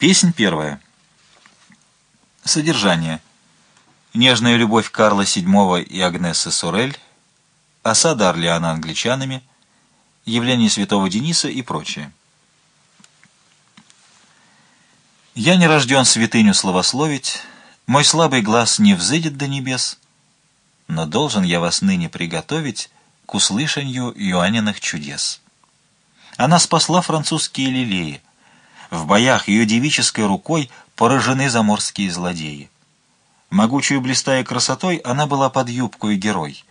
Песнь первая. Содержание. Нежная любовь Карла VII и Агнессы Сорель, осада Орлеана англичанами, явление святого Дениса и прочее. Я не рожден святыню славословить, мой слабый глаз не взыдет до небес, но должен я вас ныне приготовить к услышанию Иоанниных чудес. Она спасла французские лилеи, в боях ее девической рукой поражены заморские злодеи. Могучую блистая красотой, она была под юбку и герой.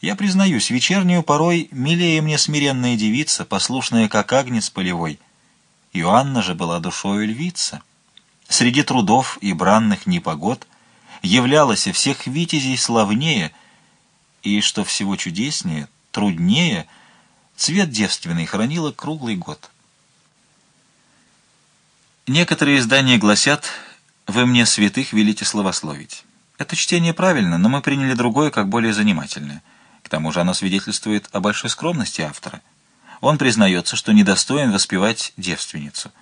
Я признаюсь, вечернюю порой милее мне смиренная девица, послушная, как агнец полевой. Иоанна же была душою львица. Среди трудов и бранных непогод являлась всех витязей славнее, и, что всего чудеснее, труднее, цвет девственный хранила круглый год. Некоторые издания гласят «Вы мне святых велите словословить». Это чтение правильно, но мы приняли другое, как более занимательное. К тому же оно свидетельствует о большой скромности автора. Он признается, что недостоин воспевать девственницу.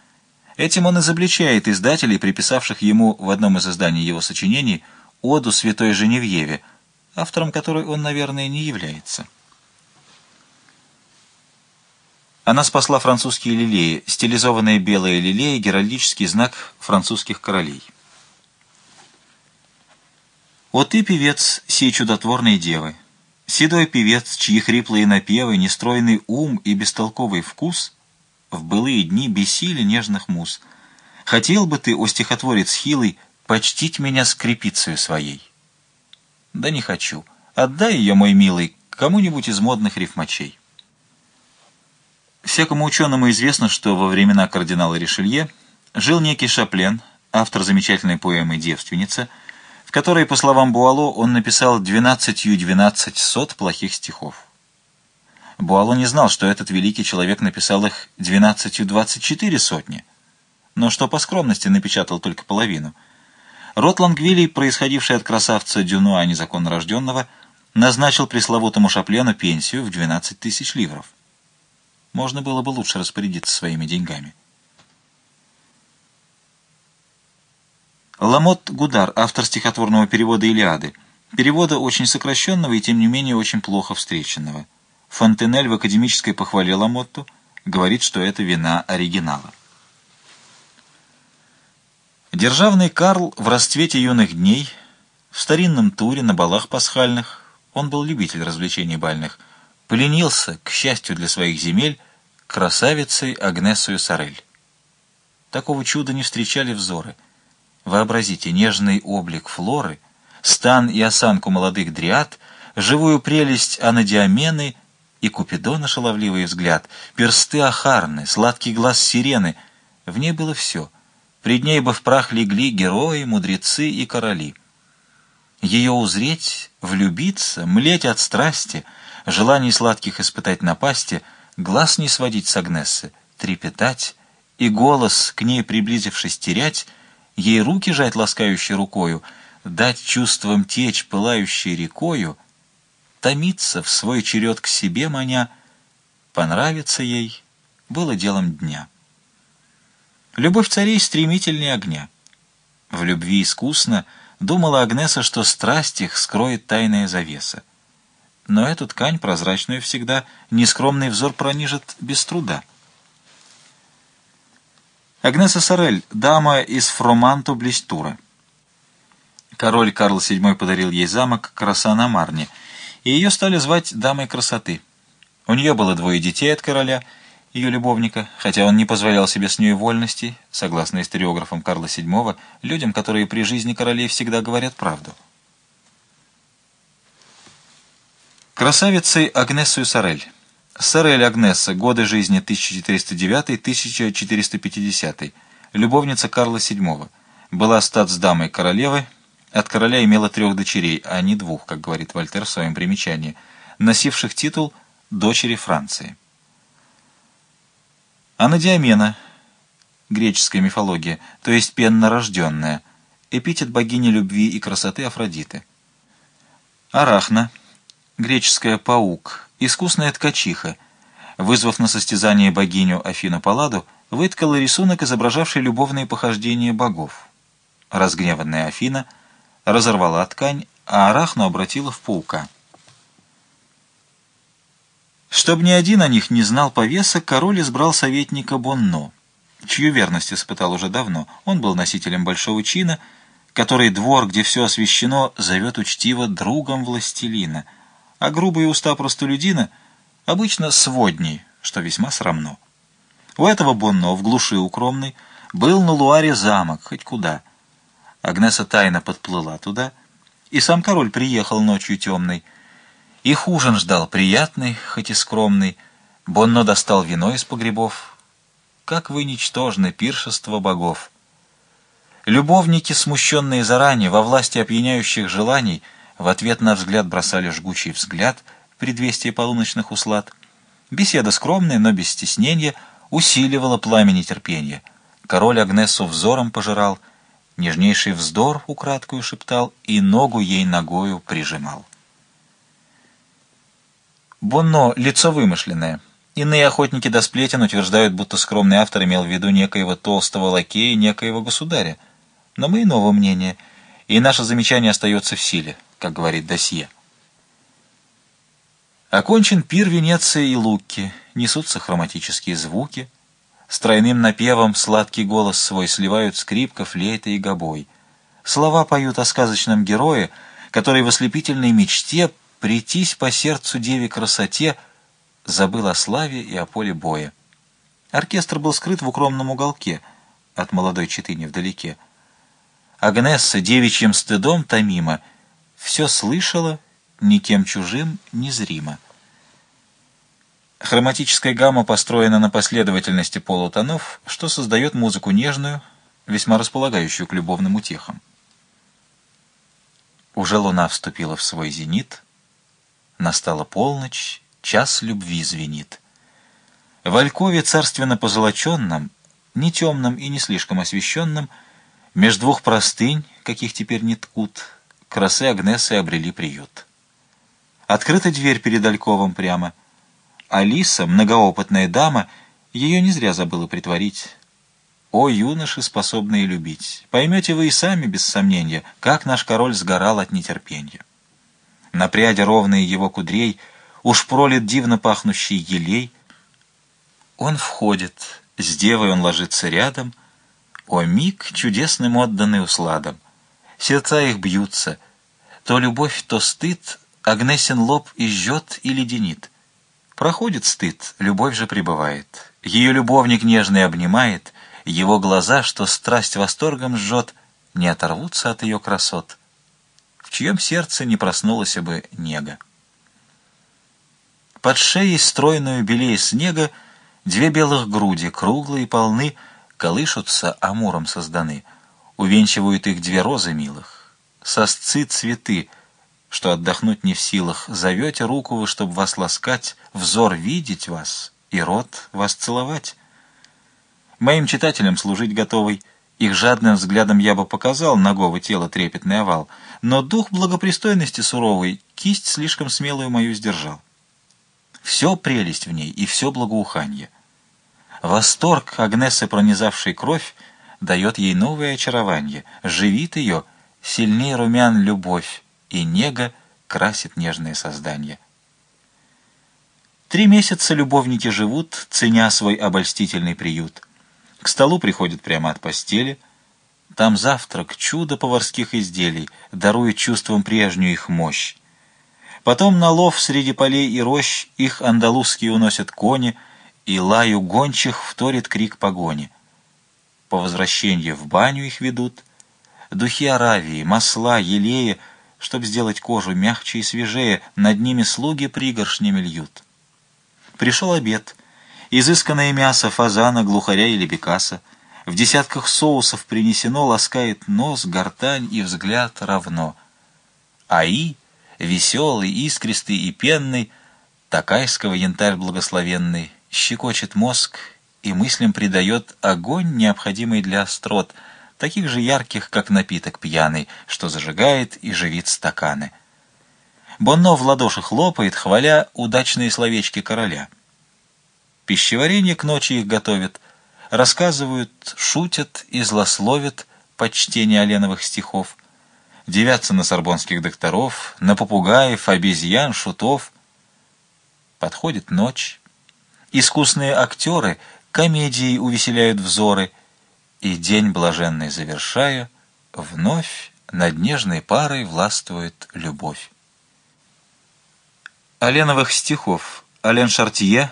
Этим он изобличает издателей, приписавших ему в одном из изданий его сочинений «Оду святой Женевьеве», автором которой он, наверное, не является. Она спасла французские лилеи, стилизованные белые лилеи, геральдический знак французских королей. «О ты, певец сей чудотворной девы, седой певец, чьи хриплые напевы, нестройный ум и бестолковый вкус в былые дни бесили нежных муз. Хотел бы ты, о стихотворец хилый, почтить меня скрипицею своей?» «Да не хочу. Отдай ее, мой милый, кому-нибудь из модных рифмачей». Всякому ученому известно, что во времена кардинала Ришелье жил некий Шаплен, автор замечательной поэмы «Девственница», в которой, по словам Буало, он написал двенадцатью двенадцать сот плохих стихов. Буало не знал, что этот великий человек написал их двенадцатью двадцать четыре сотни, но что по скромности напечатал только половину. Рот Лангвилий, происходивший от красавца Дюнуа незаконно рожденного, назначил пресловутому Шаплену пенсию в двенадцать тысяч ливров можно было бы лучше распорядиться своими деньгами. Ламот Гудар, автор стихотворного перевода «Илиады», перевода очень сокращенного и, тем не менее, очень плохо встреченного. Фонтенель в академической похвале Ламотту говорит, что это вина оригинала. Державный Карл в расцвете юных дней, в старинном туре, на балах пасхальных, он был любитель развлечений бальных, поленился, к счастью для своих земель, красавицей Агнесою Сорель. Такого чуда не встречали взоры. Вообразите нежный облик Флоры, стан и осанку молодых дриад, живую прелесть Анадиамены и Купидона шаловливый взгляд, персты Ахарны, сладкий глаз сирены. В ней было все. Пред ней бы в прах легли герои, мудрецы и короли. Ее узреть, влюбиться, млеть от страсти, желаний сладких испытать напасти — глаз не сводить с Агнессы, трепетать, и голос, к ней приблизившись, терять, ей руки жать ласкающей рукою, дать чувствам течь, пылающей рекою, томиться в свой черед к себе маня, понравиться ей было делом дня. Любовь царей стремительнее огня. В любви искусно думала Агнеса, что страсть их скроет тайная завеса но эту ткань, прозрачную всегда, нескромный взор пронижит без труда. Агнеса Сорель, дама из Фроманто Блестура. Король Карл VII подарил ей замок Краса на Марне, и ее стали звать Дамой Красоты. У нее было двое детей от короля, ее любовника, хотя он не позволял себе с ней вольностей, согласно историографам Карла VII, людям, которые при жизни королей всегда говорят правду. Красавицей Агнесою Сорель. Сорель Агнеса. Годы жизни 1409-1450. Любовница Карла VII. Была статсдамой королевы. От короля имела трех дочерей, а не двух, как говорит Вольтер в своем примечании, носивших титул «дочери Франции». Анадиамена. Греческая мифология, то есть пеннорожденная. Эпитет богини любви и красоты Афродиты. Арахна греческая «паук», искусная ткачиха, вызвав на состязание богиню Афину Палладу, выткала рисунок, изображавший любовные похождения богов. Разгневанная Афина разорвала ткань, а Арахну обратила в паука. Чтобы ни один о них не знал повеса, король избрал советника Бонно, чью верность испытал уже давно. Он был носителем большого чина, который двор, где все освящено, зовет учтиво другом властелина, а грубые уста простолюдина обычно сводней, что весьма срамно. У этого Бонно в глуши укромной был на Луаре замок, хоть куда. Агнеса тайно подплыла туда, и сам король приехал ночью темной. Их ужин ждал приятный, хоть и скромный. Бонно достал вино из погребов. Как вы ничтожны, пиршество богов! Любовники, смущенные заранее, во власти опьяняющих желаний, в ответ на взгляд бросали жгучий взгляд, предвестие полуночных услад. Беседа скромная, но без стеснения — усиливало пламя нетерпения. Король Агнесу взором пожирал, нежнейший вздор украдкую шептал и ногу ей ногою прижимал. Бонно — лицо вымышленное. Иные охотники до сплетен утверждают, будто скромный автор имел в виду некоего толстого лакея, некоего государя. Но мы иного мнения, и наше замечание остается в силе, как говорит досье. Окончен пир Венеции и Лукки, несутся хроматические звуки, с тройным напевом сладкий голос свой сливают скрипка, флейта и гобой. Слова поют о сказочном герое, который в ослепительной мечте прийтись по сердцу деве красоте забыл о славе и о поле боя. Оркестр был скрыт в укромном уголке от молодой читы невдалеке. Агнесса девичьим стыдом томима все слышала никем чужим незримо. Хроматическая гамма построена на последовательности полутонов, что создает музыку нежную, весьма располагающую к любовным утехам. Уже луна вступила в свой зенит, настала полночь, час любви звенит. В Алькове царственно позолоченном, не темном и не слишком освещенном, меж двух простынь, каких теперь не ткут, красы Агнесы обрели приют. Открыта дверь перед Альковом прямо. Алиса, многоопытная дама, ее не зря забыла притворить. О, юноши, способные любить! Поймете вы и сами, без сомнения, как наш король сгорал от нетерпения. На пряди ровные его кудрей уж пролит дивно пахнущий елей. Он входит, с девой он ложится рядом. О, миг чудесным отданный усладом! Сердца их бьются, то любовь, то стыд Агнесин лоб и жжет, и леденит. Проходит стыд, любовь же пребывает. Ее любовник нежный обнимает, его глаза, что страсть восторгом жжет, не оторвутся от ее красот. В чьем сердце не проснулась бы нега. Под шеей стройную белее снега две белых груди, круглые и полны, колышутся, амуром созданы. Увенчивают их две розы милых. Сосцы цветы — что отдохнуть не в силах, зовете руку вы, чтобы вас ласкать, взор видеть вас и рот вас целовать. Моим читателям служить готовый, их жадным взглядом я бы показал нагово тело трепетный овал, но дух благопристойности суровый кисть слишком смелую мою сдержал. Все прелесть в ней и все благоуханье. Восторг Агнесы, пронизавшей кровь, дает ей новое очарование, живит ее, сильнее румян любовь, и нега красит нежное создание. Три месяца любовники живут, ценя свой обольстительный приют. К столу приходят прямо от постели. Там завтрак, чудо поварских изделий, дарует чувствам прежнюю их мощь. Потом на лов среди полей и рощ их андалузские уносят кони, и лаю гончих вторит крик погони. По возвращении в баню их ведут. Духи Аравии, масла, елея — Чтоб сделать кожу мягче и свежее, над ними слуги пригоршнями льют. Пришел обед. Изысканное мясо фазана, глухаря или бекаса. В десятках соусов принесено, ласкает нос, гортань и взгляд равно. Аи, веселый, искристый и пенный, такайского янтарь благословенный, щекочет мозг и мыслям придает огонь, необходимый для острот — таких же ярких, как напиток пьяный, что зажигает и живит стаканы. Бонно в ладоши хлопает, хваля удачные словечки короля. Пищеварение к ночи их готовит. рассказывают, шутят и злословят по чтению Оленовых стихов, девятся на сорбонских докторов, на попугаев, обезьян, шутов. Подходит ночь. Искусные актеры комедии увеселяют взоры, и день блаженный завершая, вновь над нежной парой властвует любовь. Оленовых стихов Ален Шартье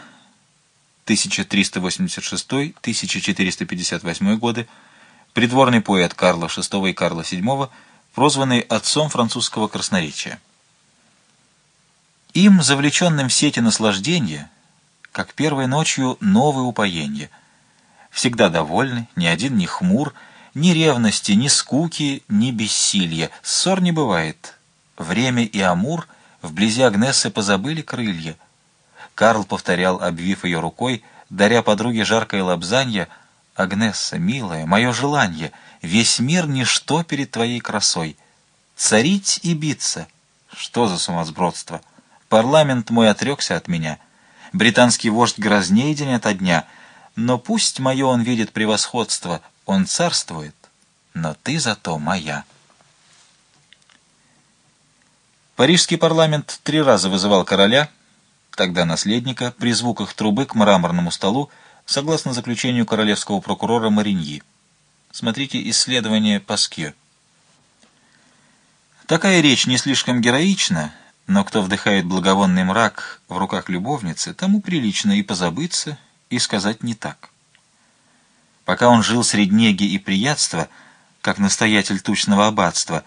1386-1458 годы, придворный поэт Карла VI и Карла VII, прозванный отцом французского красноречия. Им, завлеченным в сети наслаждения, как первой ночью новое упоенье, всегда довольны, ни один не хмур, ни ревности, ни скуки, ни бессилья, ссор не бывает. Время и Амур вблизи Агнессы позабыли крылья. Карл повторял, обвив ее рукой, даря подруге жаркое лобзанье, «Агнесса, милая, мое желание, весь мир — ничто перед твоей красой. Царить и биться — что за сумасбродство? Парламент мой отрекся от меня. Британский вождь грозней день ото дня, но пусть мое он видит превосходство, он царствует, но ты зато моя». Парижский парламент три раза вызывал короля, тогда наследника, при звуках трубы к мраморному столу, согласно заключению королевского прокурора Мариньи. Смотрите исследование Паскье. Такая речь не слишком героична, но кто вдыхает благовонный мрак в руках любовницы, тому прилично и позабыться, и сказать не так. Пока он жил среди неги и приятства, как настоятель тучного аббатства,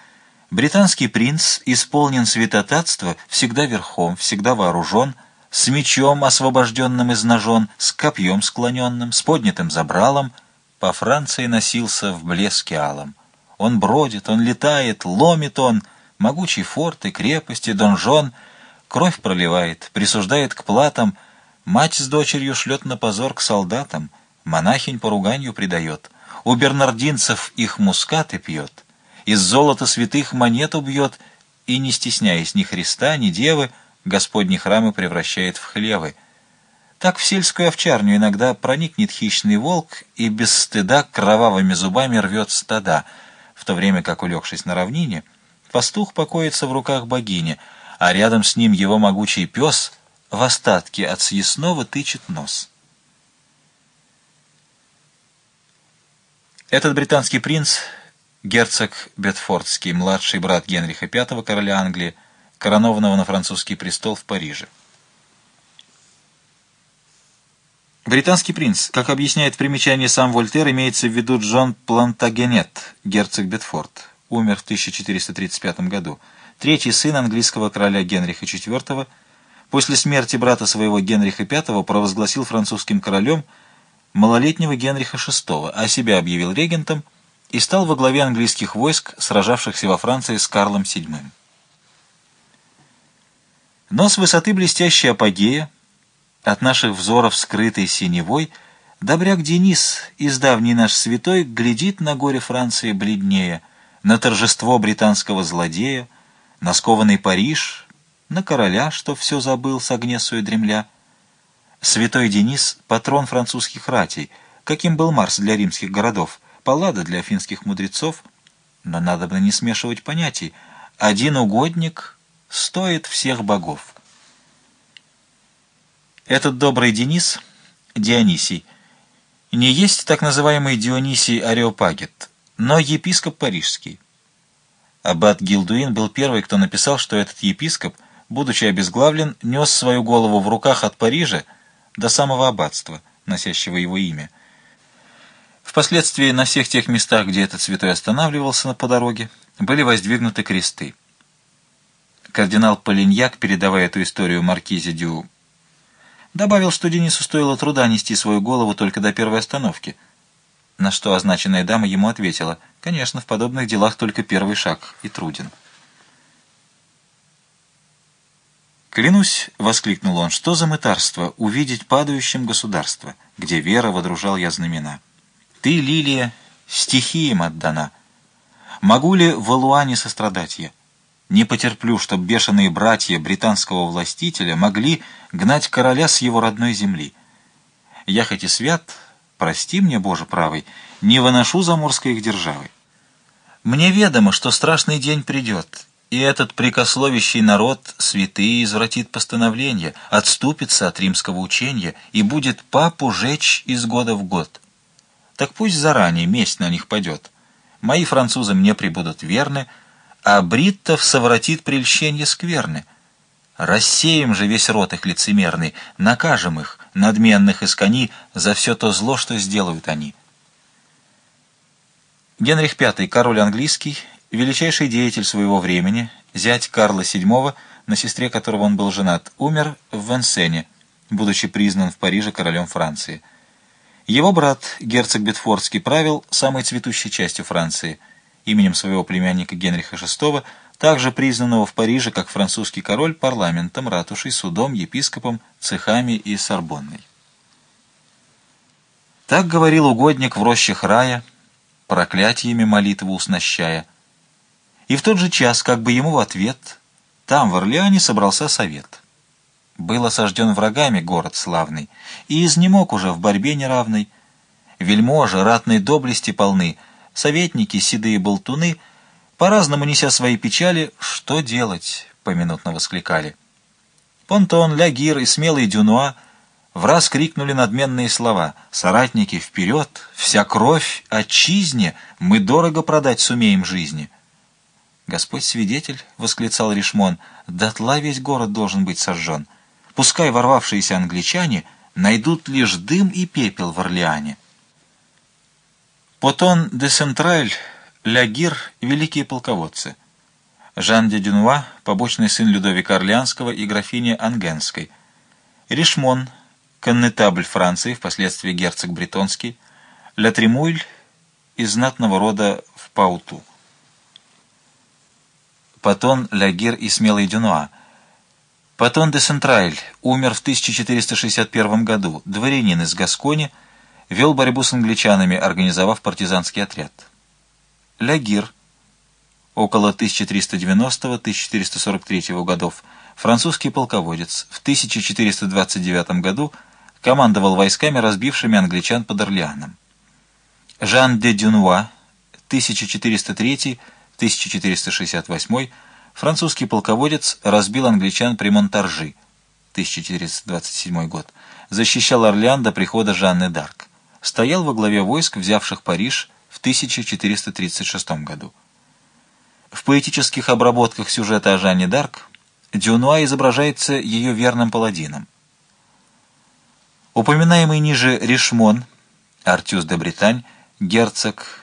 британский принц исполнен святотатства всегда верхом, всегда вооружен, с мечом, освобожденным из ножон, с копьем склоненным, с поднятым забралом, по Франции носился в блеске алом. Он бродит, он летает, ломит он, могучий форт и крепости, донжон, кровь проливает, присуждает к платам, мать с дочерью шлет на позор к солдатам, монахинь поруганью предает, у бернардинцев их мускаты пьет, из золота святых монету бьет, и, не стесняясь ни Христа, ни Девы, Господни храмы превращает в хлевы. Так в сельскую овчарню иногда проникнет хищный волк и без стыда кровавыми зубами рвет стада, в то время как, улегшись на равнине, пастух покоится в руках богини, а рядом с ним его могучий пес в остатке от съестного тычет нос. Этот британский принц, герцог Бетфордский, младший брат Генриха V, короля Англии, коронованного на французский престол в Париже. Британский принц, как объясняет в примечании сам Вольтер, имеется в виду Джон Плантагенет, герцог Бетфорд, умер в 1435 году, третий сын английского короля Генриха IV, после смерти брата своего Генриха V провозгласил французским королем малолетнего Генриха VI, а себя объявил регентом и стал во главе английских войск, сражавшихся во Франции с Карлом VII. Но с высоты блестящей апогея, от наших взоров скрытой синевой, добряк Денис, издавний наш святой, глядит на горе Франции бледнее, на торжество британского злодея, на скованный Париж, на короля, что все забыл с Агнесою дремля, Святой Денис — патрон французских ратей, каким был Марс для римских городов, Паллада для афинских мудрецов. Но надо бы не смешивать понятий. Один угодник стоит всех богов. Этот добрый Денис, Дионисий, не есть так называемый Дионисий Ареопагет, но епископ парижский. Аббат Гилдуин был первый, кто написал, что этот епископ, будучи обезглавлен, нес свою голову в руках от Парижа, до самого аббатства, носящего его имя. Впоследствии на всех тех местах, где этот святой останавливался по дороге, были воздвигнуты кресты. Кардинал Полиньяк, передавая эту историю маркизе Дю, добавил, что Денису стоило труда нести свою голову только до первой остановки, на что означенная дама ему ответила, «Конечно, в подобных делах только первый шаг и труден». «Клянусь», — воскликнул он, — «что за мытарство увидеть падающим государство, где вера водружал я знамена? Ты, Лилия, стихиям отдана. Могу ли в Алуане сострадать я? Не потерплю, чтоб бешеные братья британского властителя могли гнать короля с его родной земли. Я хоть и свят, прости мне, Боже правый, не выношу заморской их державы. Мне ведомо, что страшный день придет, и этот прикословящий народ святые извратит постановление, отступится от римского учения и будет папу жечь из года в год. Так пусть заранее месть на них падет. Мои французы мне прибудут верны, а бриттов совратит прельщение скверны. Рассеем же весь рот их лицемерный, накажем их, надменных из кони, за все то зло, что сделают они. Генрих V, король английский, величайший деятель своего времени, зять Карла VII, на сестре которого он был женат, умер в Венсене, будучи признан в Париже королем Франции. Его брат, герцог Бетфордский, правил самой цветущей частью Франции, именем своего племянника Генриха VI, также признанного в Париже как французский король парламентом, ратушей, судом, епископом, цехами и Сорбонной. Так говорил угодник в рощах рая, проклятиями молитву уснащая. И в тот же час, как бы ему в ответ, там, в Орлеане, собрался совет. Был осажден врагами город славный, и изнемог уже в борьбе неравной. Вельможи ратной доблести полны, советники, седые болтуны, по-разному неся свои печали, что делать, поминутно воскликали. Понтон, Лягир и смелый Дюнуа — в раз крикнули надменные слова «Соратники, вперед! Вся кровь отчизне! Мы дорого продать сумеем жизни!» «Господь свидетель!» — восклицал Ришмон. «Дотла весь город должен быть сожжен. Пускай ворвавшиеся англичане найдут лишь дым и пепел в Орлеане». Потон де Сентраль, Лягир — великие полководцы. Жан де Дюнуа — побочный сын Людовика Орлеанского и графини Ангенской. Ришмон — коннетабль Франции, впоследствии герцог Бретонский, Ля Тремуйль из знатного рода в Пауту. Патон Лягир и Смелый Дюнуа. Патон де Сентрайль умер в 1461 году, дворянин из Гаскони, вел борьбу с англичанами, организовав партизанский отряд. Лягир около 1390-1443 годов, французский полководец, в 1429 году – командовал войсками, разбившими англичан под Орлеаном. Жан де Дюнуа, 1403-1468, французский полководец, разбил англичан при Монтаржи, 1427 год, защищал Орлеан до прихода Жанны Д'Арк, стоял во главе войск, взявших Париж в 1436 году. В поэтических обработках сюжета о Жанне Д'Арк Дюнуа изображается ее верным паладином. Упоминаемый ниже Ришмон, Артюс де Британь, герцог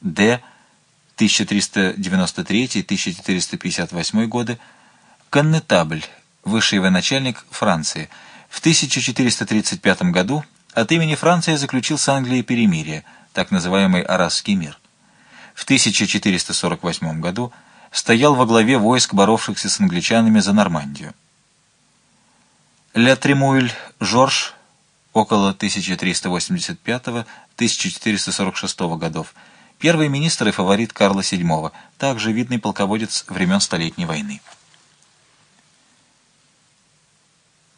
Д. 1393-1458 годы, коннетабль, высший военачальник Франции. В 1435 году от имени Франции заключил с Англией перемирие, так называемый Арасский мир. В 1448 году стоял во главе войск, боровшихся с англичанами за Нормандию. Ля Тремуэль Жорж около 1385-1446 годов, первый министр и фаворит Карла VII, также видный полководец времен Столетней войны.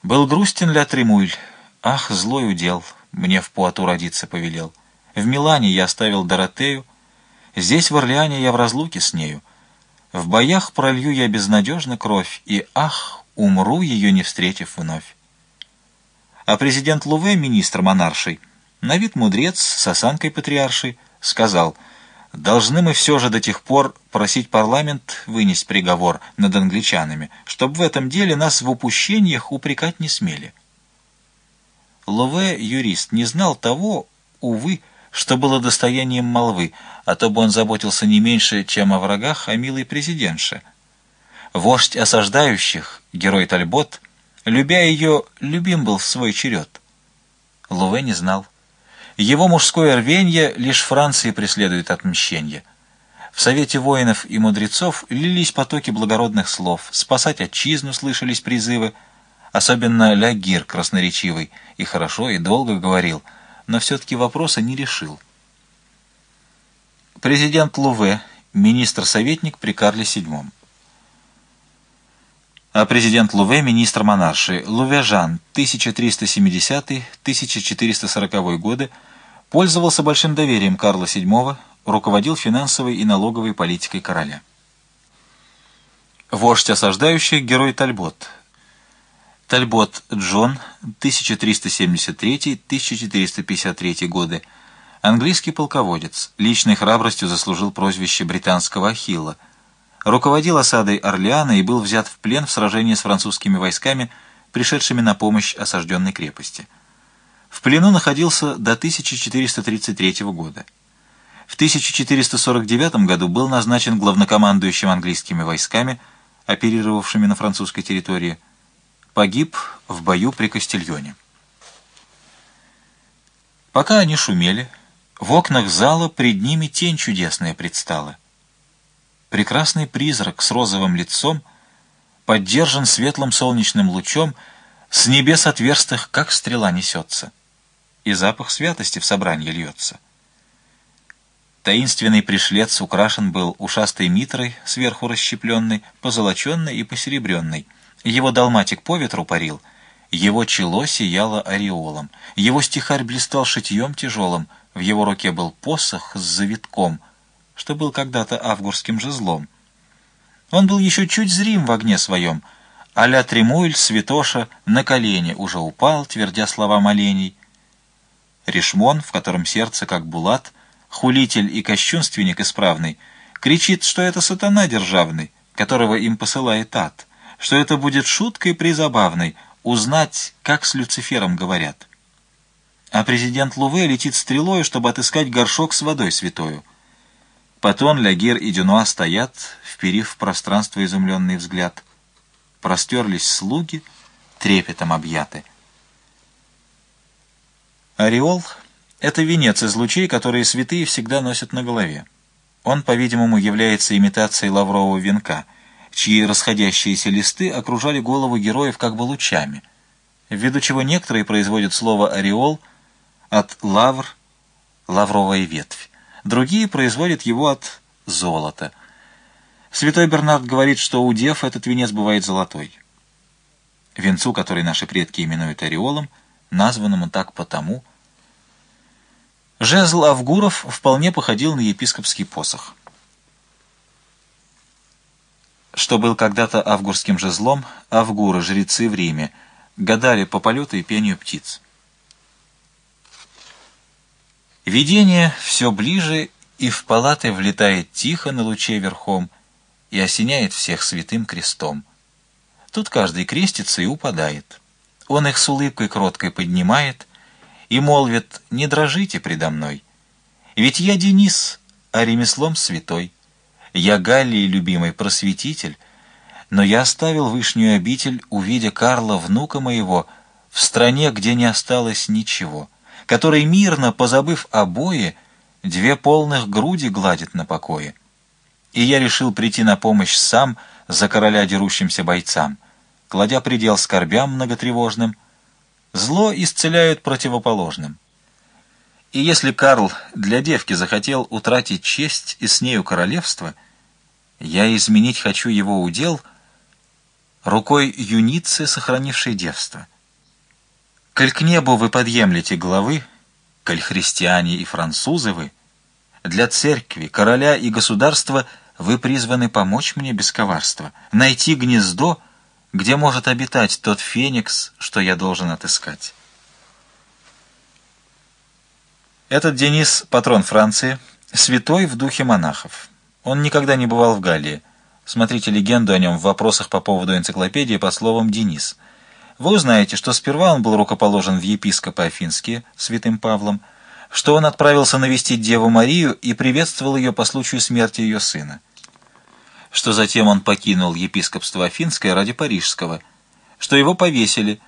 Был грустен Ля Тремуйль, ах, злой удел, мне в Пуату родиться повелел. В Милане я оставил Доротею, здесь в Орлеане я в разлуке с нею. В боях пролью я безнадежно кровь, и ах, умру ее не встретив вновь а президент Луве, министр монаршей, на вид мудрец с осанкой патриаршей, сказал, «Должны мы все же до тех пор просить парламент вынести приговор над англичанами, чтобы в этом деле нас в упущениях упрекать не смели». Луве, юрист, не знал того, увы, что было достоянием молвы, а то бы он заботился не меньше, чем о врагах, о милой президентше. Вождь осаждающих, герой Тальбот, Любя ее, любим был в свой черед. Луве не знал. Его мужское рвенье лишь Франции преследует отмщение. В Совете воинов и мудрецов лились потоки благородных слов, спасать отчизну слышались призывы, особенно Лягир красноречивый, и хорошо, и долго говорил, но все-таки вопроса не решил. Президент Луве, министр-советник при Карле VII. а президент Луве – министр монарши. Луве Жан, 1370-1440 годы, пользовался большим доверием Карла VII, руководил финансовой и налоговой политикой короля. Вождь осаждающих – герой Тальбот. Тальбот Джон, 1373-1453 годы, английский полководец, личной храбростью заслужил прозвище британского Ахилла – руководил осадой Орлеана и был взят в плен в сражении с французскими войсками, пришедшими на помощь осажденной крепости. В плену находился до 1433 года. В 1449 году был назначен главнокомандующим английскими войсками, оперировавшими на французской территории. Погиб в бою при Кастильоне. Пока они шумели, в окнах зала пред ними тень чудесная предстала — Прекрасный призрак с розовым лицом поддержан светлым солнечным лучом, с небес отверстых, как стрела несется, и запах святости в собрании льется. Таинственный пришлец украшен был ушастой митрой, сверху расщепленной, позолоченной и посеребренной. Его долматик по ветру парил, его чело сияло ореолом, его стихарь блистал шитьем тяжелым, в его руке был посох с завитком — что был когда-то авгурским жезлом. Он был еще чуть зрим в огне своем, а-ля Тремуэль, святоша, на колени уже упал, твердя слова молений. Ришмон, в котором сердце, как булат, хулитель и кощунственник исправный, кричит, что это сатана державный, которого им посылает ад, что это будет шуткой призабавной, узнать, как с Люцифером говорят. А президент Луве летит стрелой, чтобы отыскать горшок с водой святою. Патон, Лягер и Дюнуа стоят, вперив в пространство изумленный взгляд. Простерлись слуги, трепетом объяты. Ореол — это венец из лучей, которые святые всегда носят на голове. Он, по-видимому, является имитацией лаврового венка, чьи расходящиеся листы окружали голову героев как бы лучами, ввиду чего некоторые производят слово «ореол» от «лавр» — лавровая ветвь другие производят его от золота. Святой Бернард говорит, что у дев этот венец бывает золотой. Венцу, который наши предки именуют ореолом, названному так потому. Жезл Авгуров вполне походил на епископский посох. Что был когда-то авгурским жезлом, авгуры, жрецы в Риме, гадали по полету и пению птиц. Видение все ближе, и в палаты влетает тихо на луче верхом и осеняет всех святым крестом. Тут каждый крестится и упадает. Он их с улыбкой кроткой поднимает и молвит «Не дрожите предо мной, ведь я Денис, а ремеслом святой. Я Галлий, любимый просветитель, но я оставил вышнюю обитель, увидя Карла, внука моего, в стране, где не осталось ничего» который мирно, позабыв о бое, две полных груди гладит на покое. И я решил прийти на помощь сам за короля дерущимся бойцам, кладя предел скорбям многотревожным. Зло исцеляют противоположным. И если Карл для девки захотел утратить честь и с нею королевство, я изменить хочу его удел рукой юницы, сохранившей девство. Коль к небу вы подъемлете главы, коль христиане и французы вы, для церкви, короля и государства вы призваны помочь мне без коварства, найти гнездо, где может обитать тот феникс, что я должен отыскать. Этот Денис — патрон Франции, святой в духе монахов. Он никогда не бывал в Галлии. Смотрите легенду о нем в вопросах по поводу энциклопедии по словам «Денис». Вы узнаете, что сперва он был рукоположен в епископы Афинские святым Павлом, что он отправился навестить Деву Марию и приветствовал ее по случаю смерти ее сына, что затем он покинул епископство Афинское ради Парижского, что его повесили,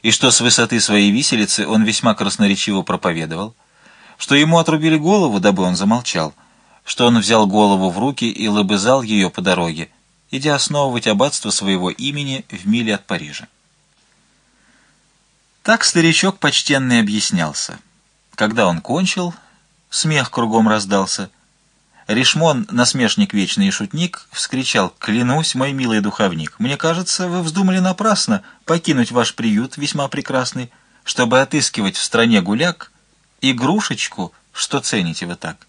и что с высоты своей виселицы он весьма красноречиво проповедовал, что ему отрубили голову, дабы он замолчал, что он взял голову в руки и лобызал ее по дороге, идя основывать аббатство своего имени в миле от Парижа. Так старичок почтенный объяснялся. Когда он кончил, смех кругом раздался. Ришмон, насмешник вечный и шутник, вскричал «Клянусь, мой милый духовник, мне кажется, вы вздумали напрасно покинуть ваш приют весьма прекрасный, чтобы отыскивать в стране гуляк игрушечку, что цените вы так.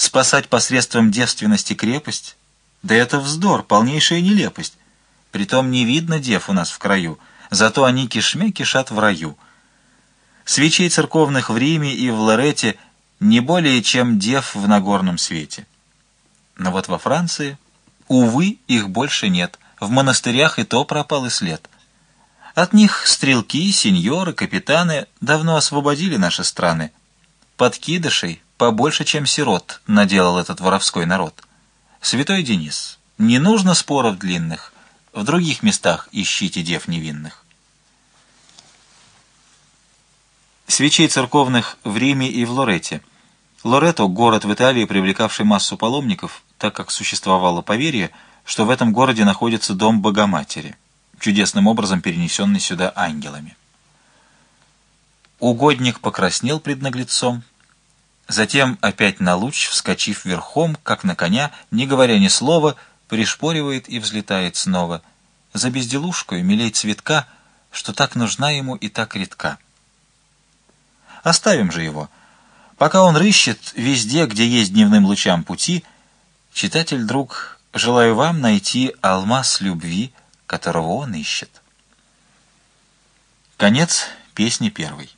Спасать посредством девственности крепость? Да это вздор, полнейшая нелепость. Притом не видно дев у нас в краю, зато они кишмя кишат в раю. Свечей церковных в Риме и в Лорете не более, чем дев в Нагорном свете. Но вот во Франции, увы, их больше нет. В монастырях и то пропал и след. От них стрелки, сеньоры, капитаны давно освободили наши страны. Подкидышей побольше, чем сирот, наделал этот воровской народ. Святой Денис, не нужно споров длинных, в других местах ищите дев невинных. Свечей церковных в Риме и в Лорете. Лоретто – город в Италии, привлекавший массу паломников, так как существовало поверье, что в этом городе находится дом Богоматери, чудесным образом перенесенный сюда ангелами. Угодник покраснел пред наглецом, Затем, опять на луч, вскочив верхом, как на коня, не говоря ни слова, пришпоривает и взлетает снова. За безделушкой милей цветка, что так нужна ему и так редка. Оставим же его. Пока он рыщет везде, где есть дневным лучам пути, читатель, друг, желаю вам найти алмаз любви, которого он ищет. Конец песни первой.